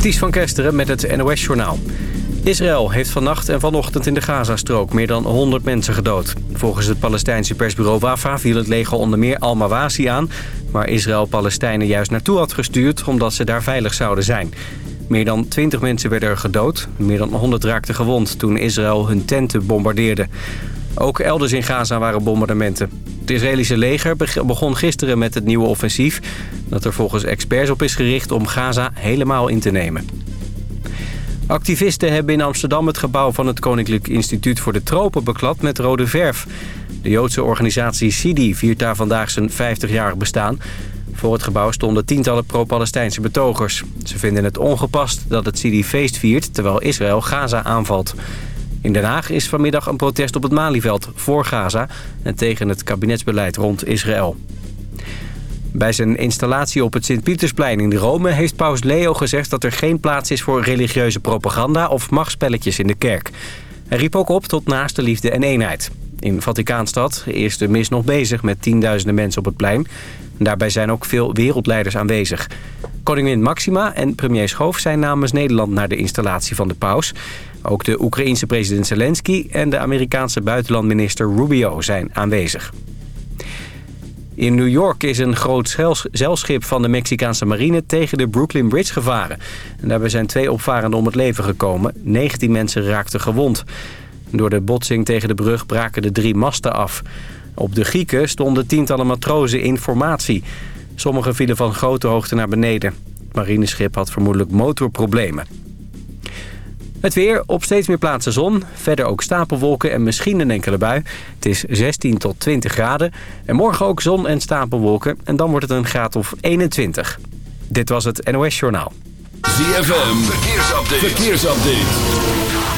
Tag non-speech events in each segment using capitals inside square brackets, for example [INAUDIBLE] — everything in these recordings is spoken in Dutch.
Ties van Kesteren met het NOS-journaal. Israël heeft vannacht en vanochtend in de Gazastrook meer dan 100 mensen gedood. Volgens het Palestijnse persbureau Wafa viel het leger onder meer Al-Mawasi aan... waar Israël Palestijnen juist naartoe had gestuurd omdat ze daar veilig zouden zijn. Meer dan 20 mensen werden er gedood. Meer dan 100 raakten gewond toen Israël hun tenten bombardeerde. Ook elders in Gaza waren bombardementen. Het Israëlische leger begon gisteren met het nieuwe offensief... dat er volgens experts op is gericht om Gaza helemaal in te nemen. Activisten hebben in Amsterdam het gebouw van het Koninklijk Instituut voor de Tropen beklad met rode verf. De Joodse organisatie Sidi viert daar vandaag zijn 50-jarig bestaan. Voor het gebouw stonden tientallen pro-Palestijnse betogers. Ze vinden het ongepast dat het Sidi feest viert terwijl Israël Gaza aanvalt. In Den Haag is vanmiddag een protest op het Malieveld voor Gaza... en tegen het kabinetsbeleid rond Israël. Bij zijn installatie op het Sint-Pietersplein in Rome... heeft paus Leo gezegd dat er geen plaats is voor religieuze propaganda... of machtspelletjes in de kerk. Hij riep ook op tot naaste liefde en eenheid. In Vaticaanstad is de mis nog bezig met tienduizenden mensen op het plein. Daarbij zijn ook veel wereldleiders aanwezig. Koningin Maxima en premier Schoof zijn namens Nederland naar de installatie van de paus. Ook de Oekraïense president Zelensky en de Amerikaanse buitenlandminister Rubio zijn aanwezig. In New York is een groot zeilschip van de Mexicaanse marine tegen de Brooklyn Bridge gevaren. En daarbij zijn twee opvarenden om het leven gekomen. 19 mensen raakten gewond. Door de botsing tegen de brug braken de drie masten af. Op de Grieken stonden tientallen matrozen in formatie. Sommigen vielen van grote hoogte naar beneden. Het marineschip had vermoedelijk motorproblemen. Het weer, op steeds meer plaatsen zon. Verder ook stapelwolken en misschien een enkele bui. Het is 16 tot 20 graden. En morgen ook zon en stapelwolken. En dan wordt het een graad of 21. Dit was het NOS Journaal. ZFM, verkeersupdate. verkeersupdate.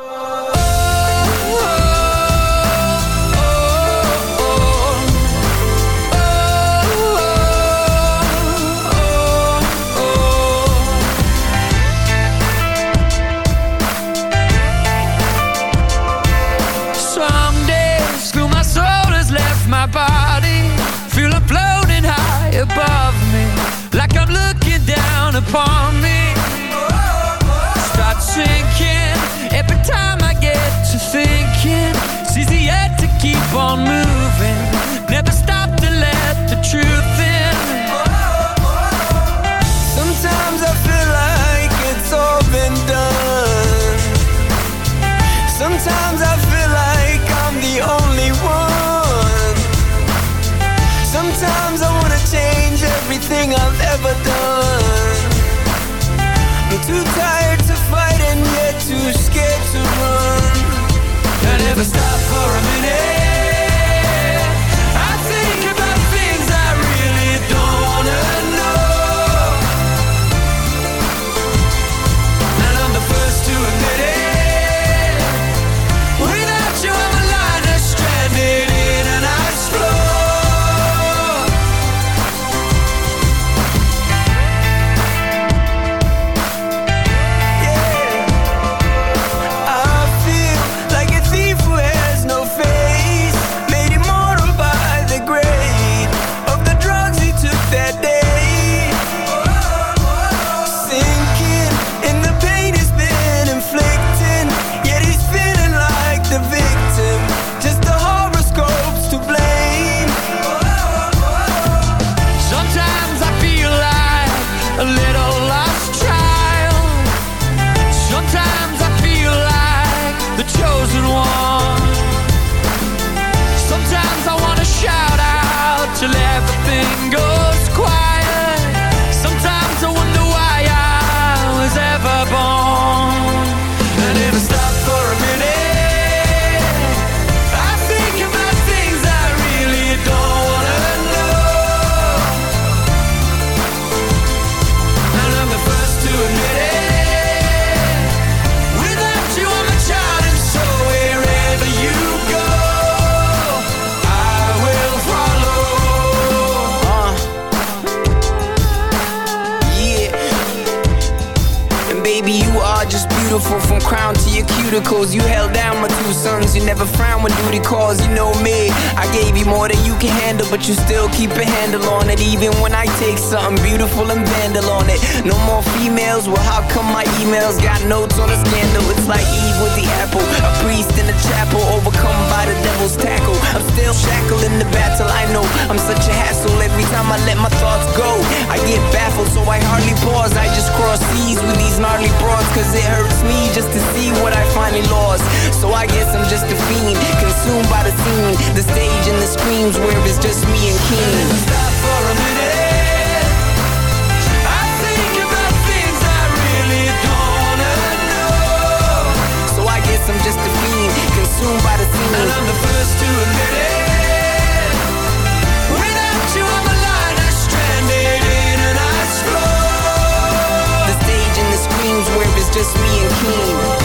on moon Cause it hurts me just to see what I finally lost. So I guess I'm just a fiend Consumed by the scene. The stage and the screams Where it's just me and Keen Stop for a minute. I'm just a fiend, consumed by the scene. And I'm the first to admit it. just me and Keem.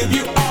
give you all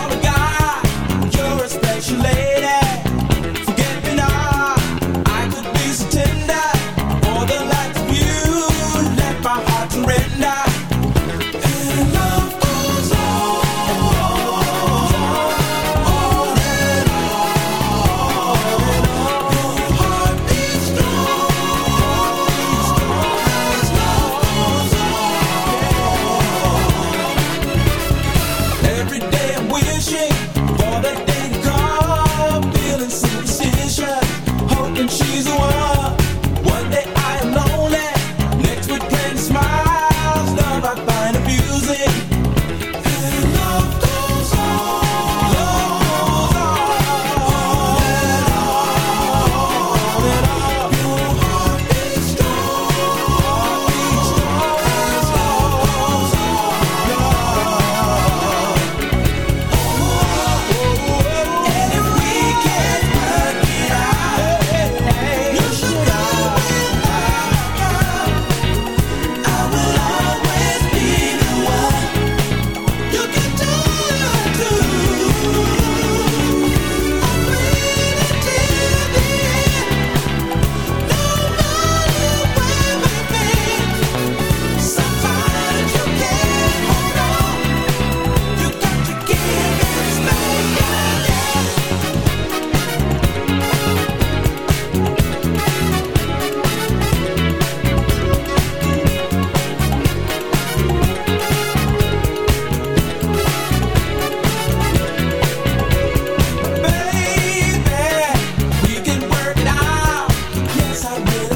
you.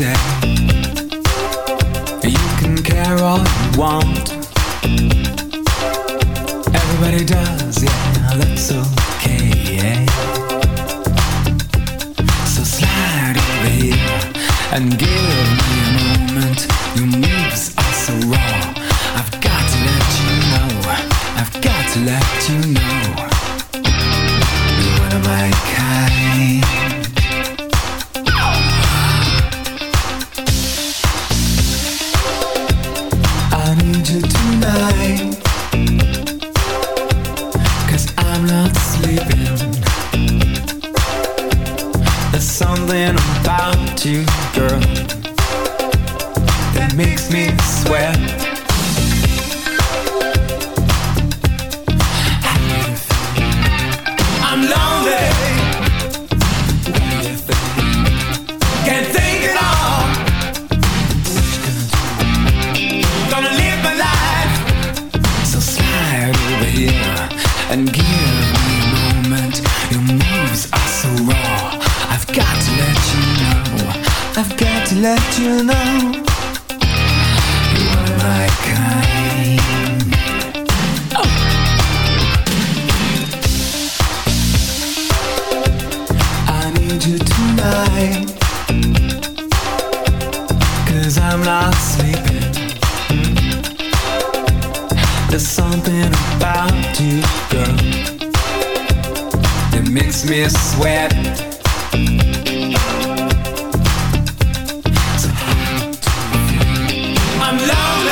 today.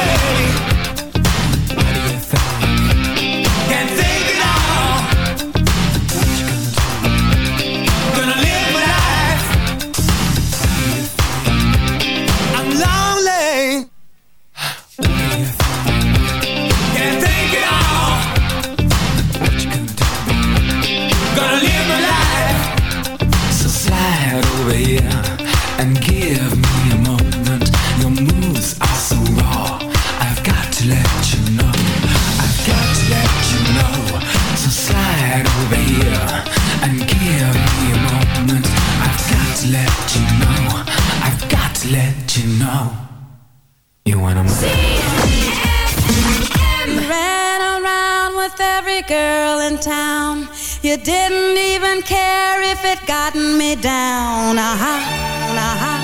away girl in town. You didn't even care if it gotten me down. Uh-huh, uh-huh.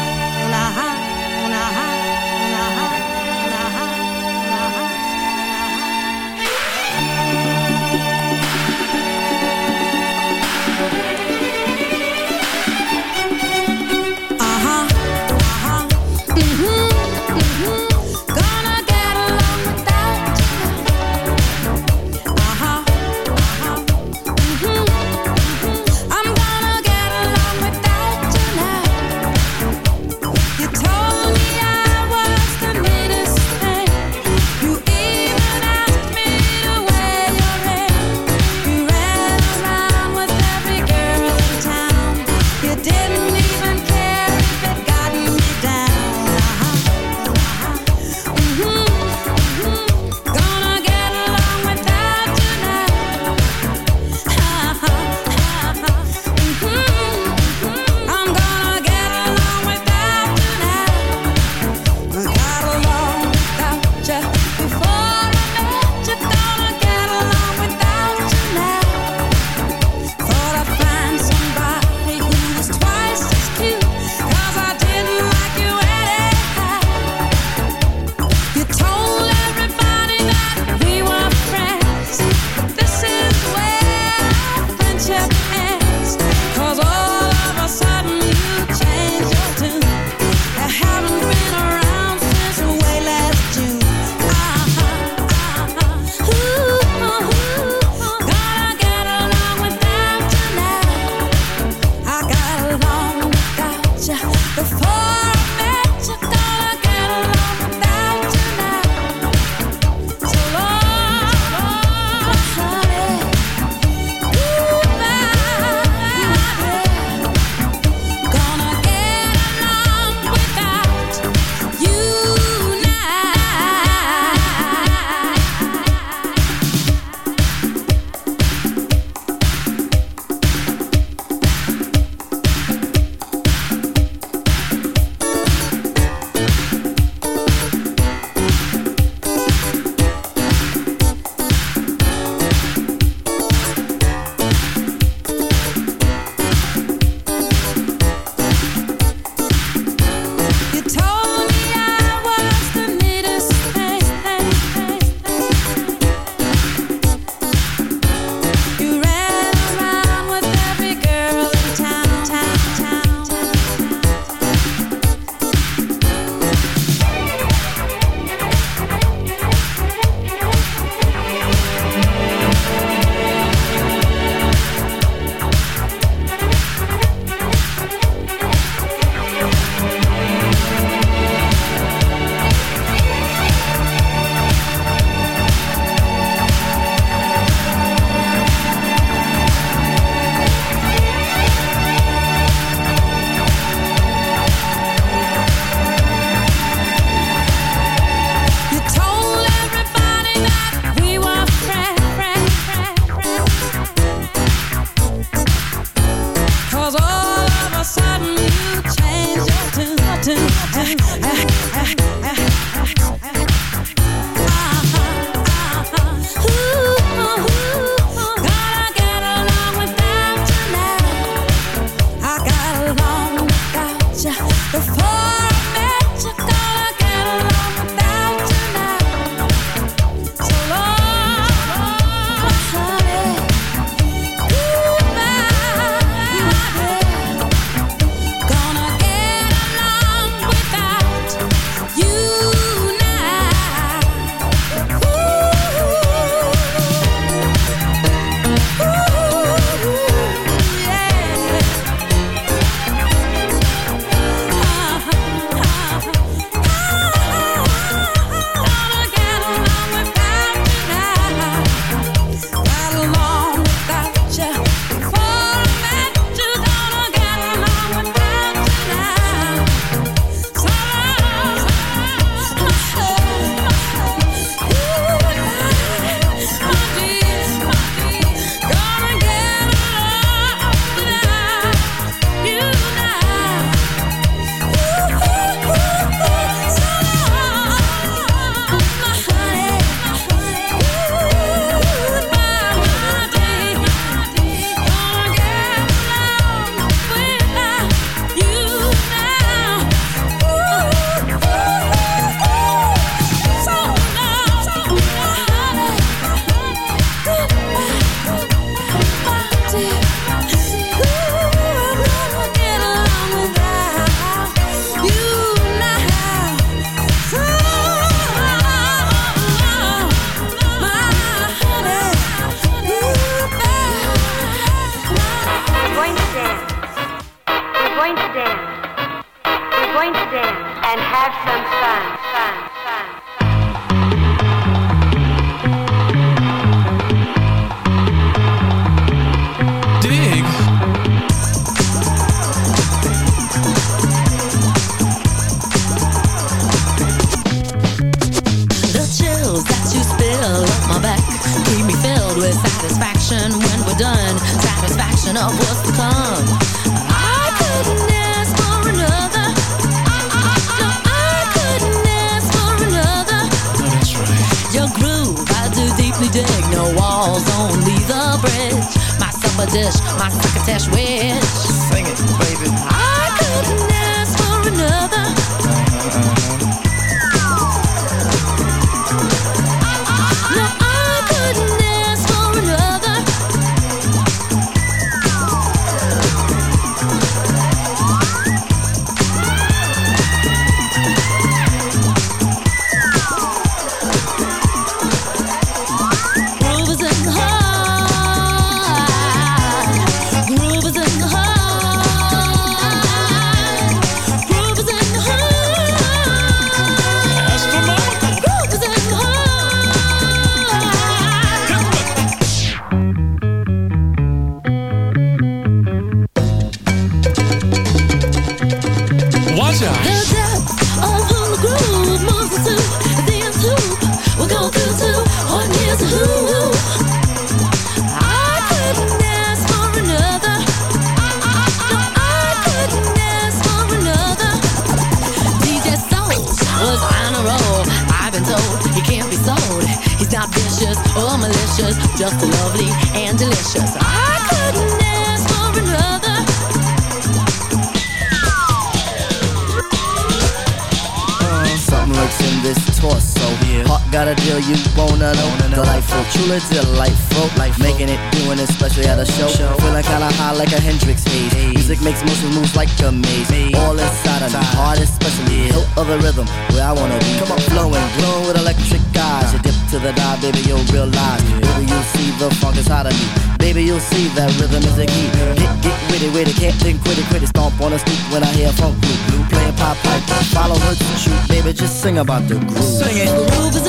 see that rhythm is a key. Get, get witty, witty, can't think quitty, quitty. Stomp on the street when I hear funk group. Blue playing pop pipe, follow her to shoot, baby, just sing about the groove. Sing it. The groove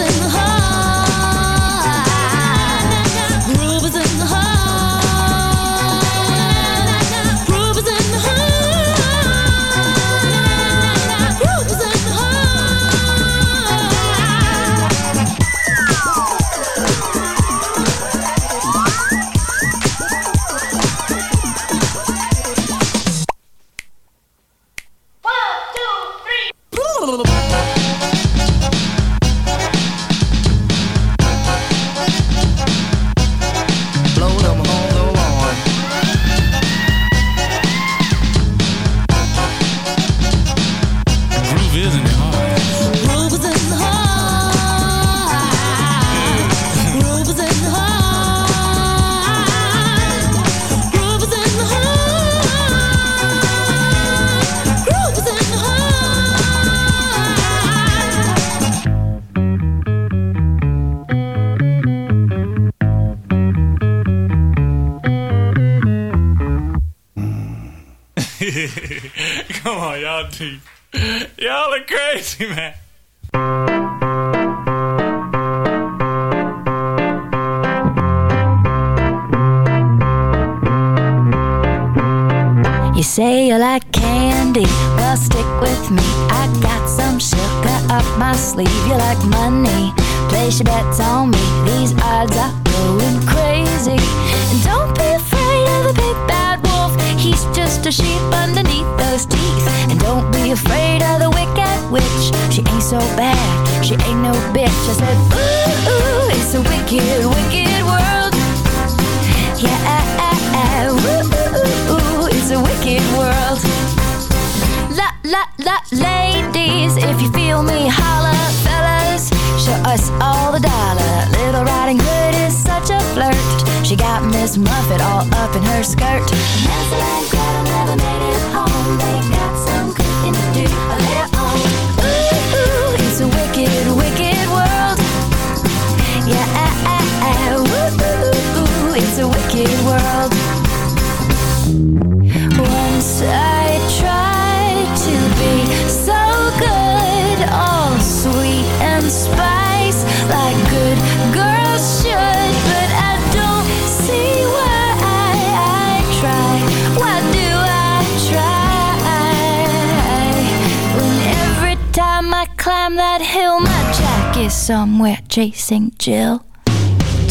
[LAUGHS] Man. wicked world. Once I tried to be so good All sweet and spice Like good girls should But I don't see why I, I try. Why do I try? When every time I climb that hill My jack is somewhere chasing Jill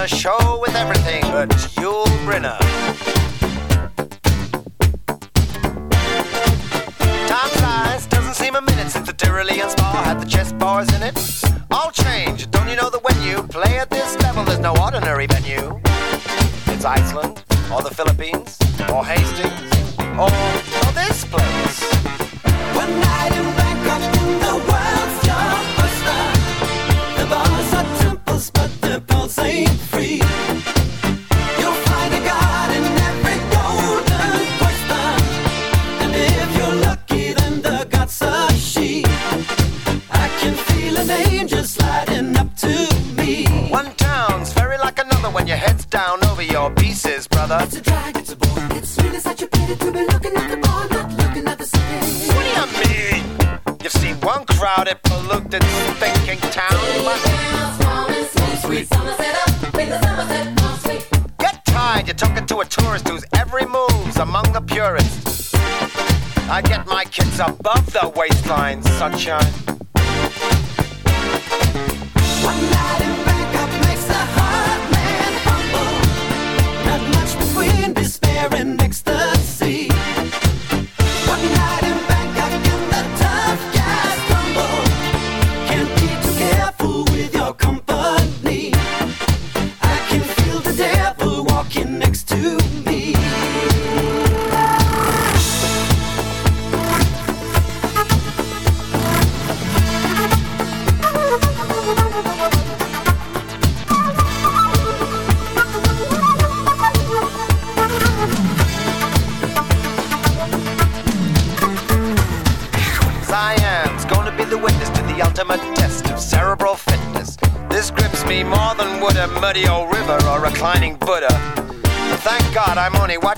a show with everything. Good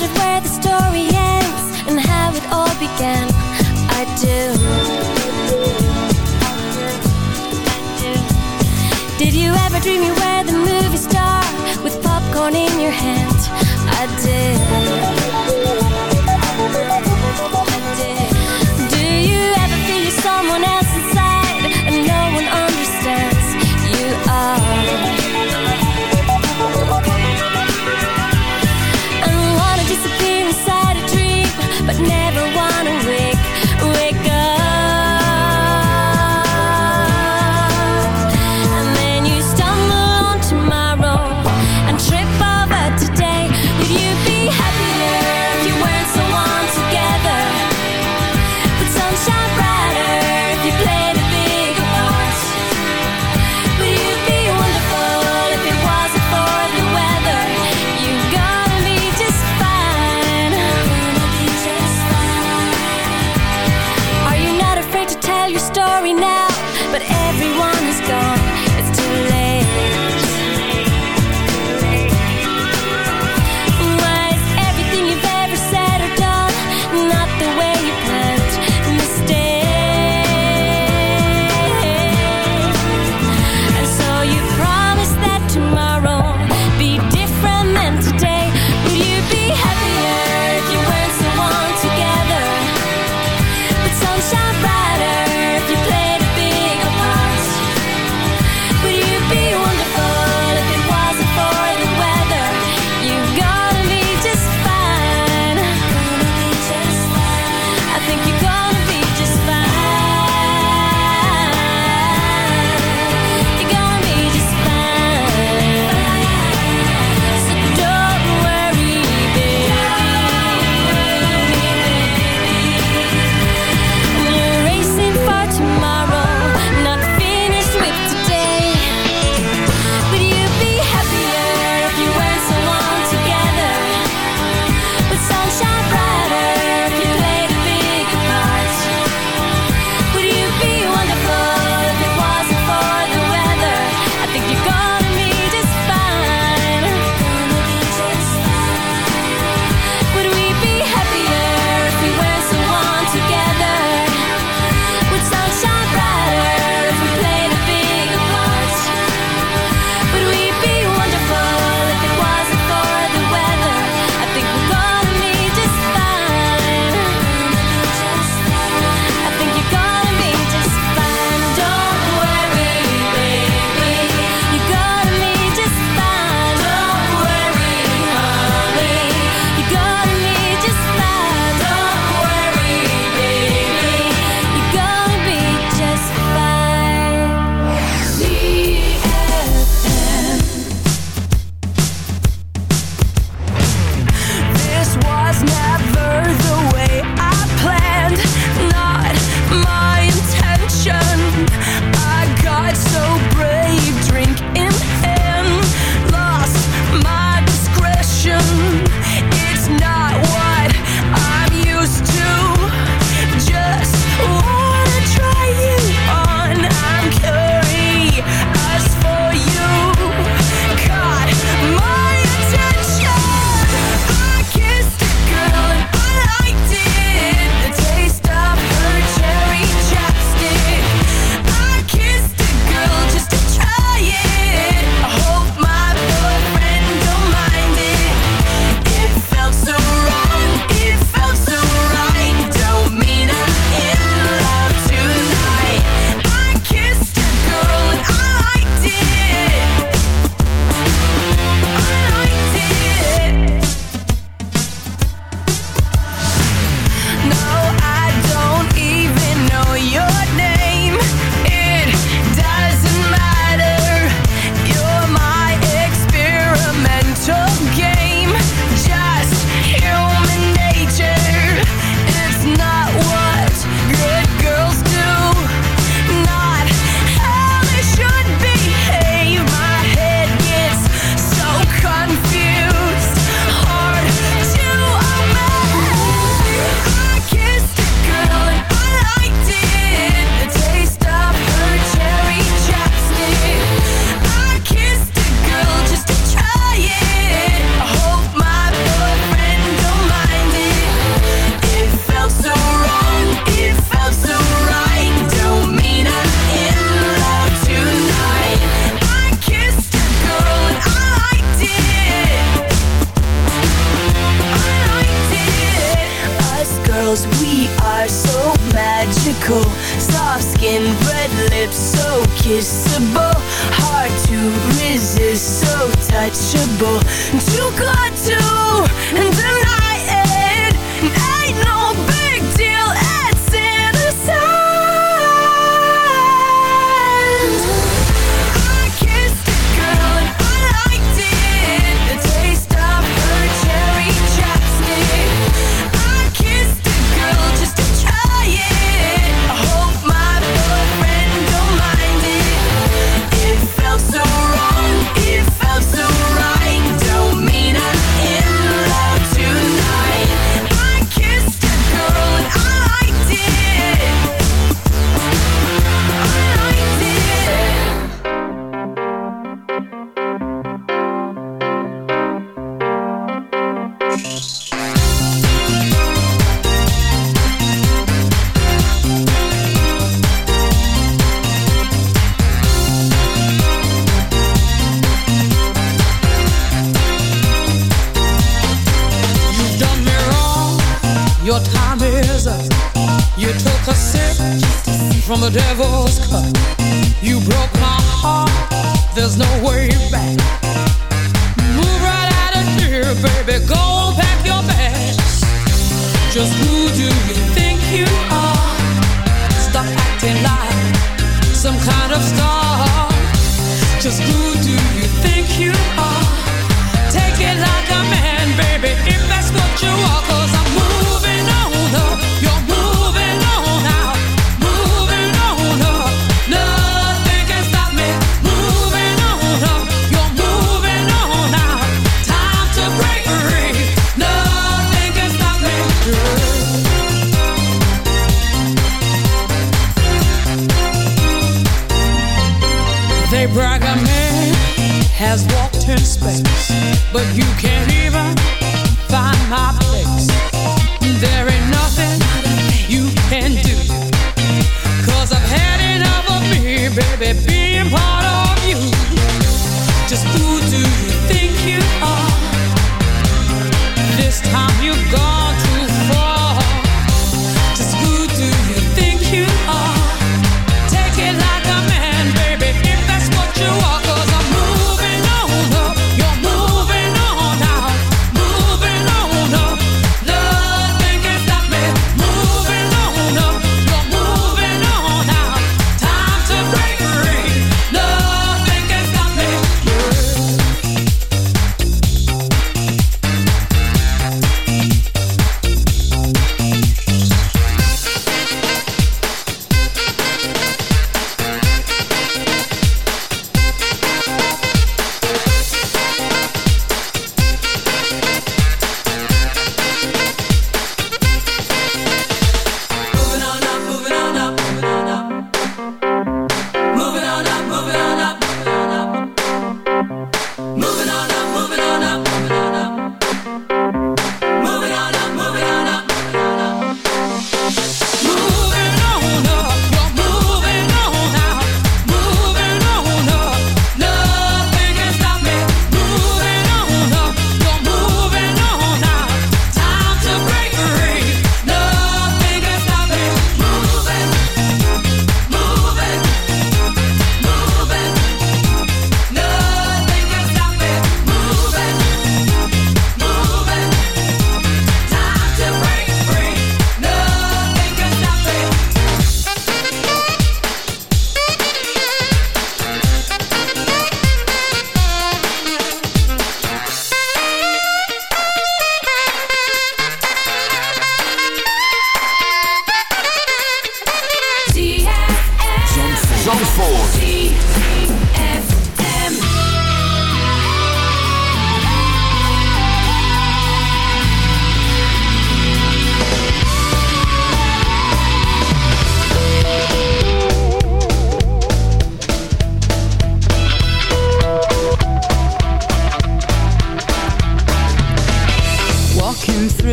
Wondered where the story